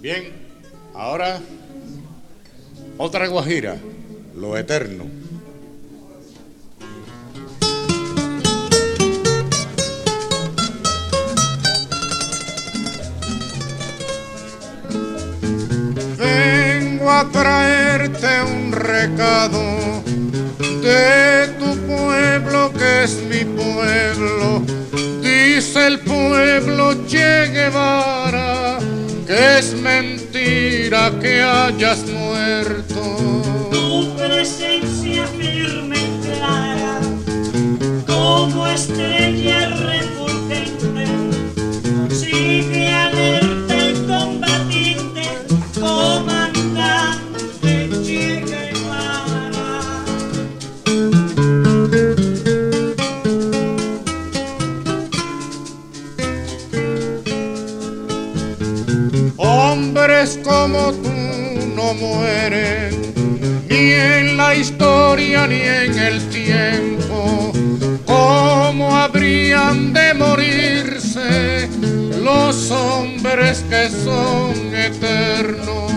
Bien, ahora otra guajira, lo eterno. Vengo a traerte un recado de tu pueblo que es mi pueblo. Dice el pueblo Che Guevara es mentira que hayas muerto. Tu presencia firme y clara, como estrella refulgente, Hombres como tú no mueren, ni en la historia ni en el tiempo. ¿Cómo habrían de morirse los hombres que son eternos?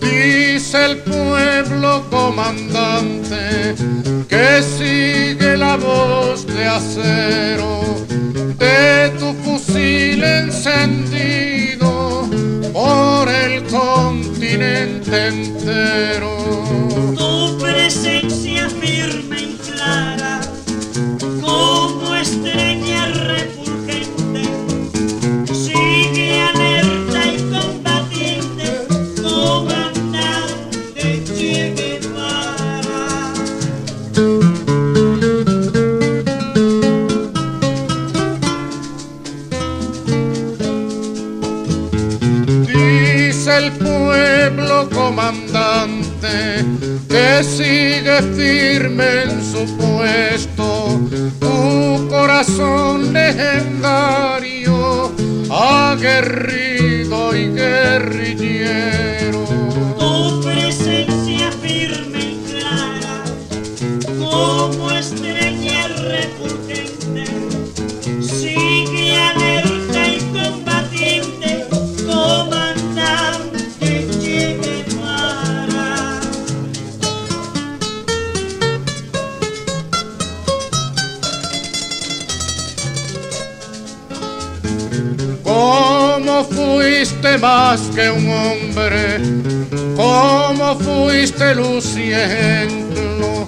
Dice el pueblo comandante que sigue la voz de acero de tu fusil encendido por el continente entero. Pueblo comandante que sigue firme en su puesto, tu corazón legendario, aguerrido y guerrillero. Tu presencia firme ¿Cómo fuiste más que un hombre? ¿Cómo fuiste ejemplo?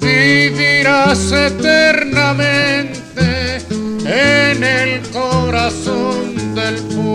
Vivirás eternamente en el corazón del pueblo.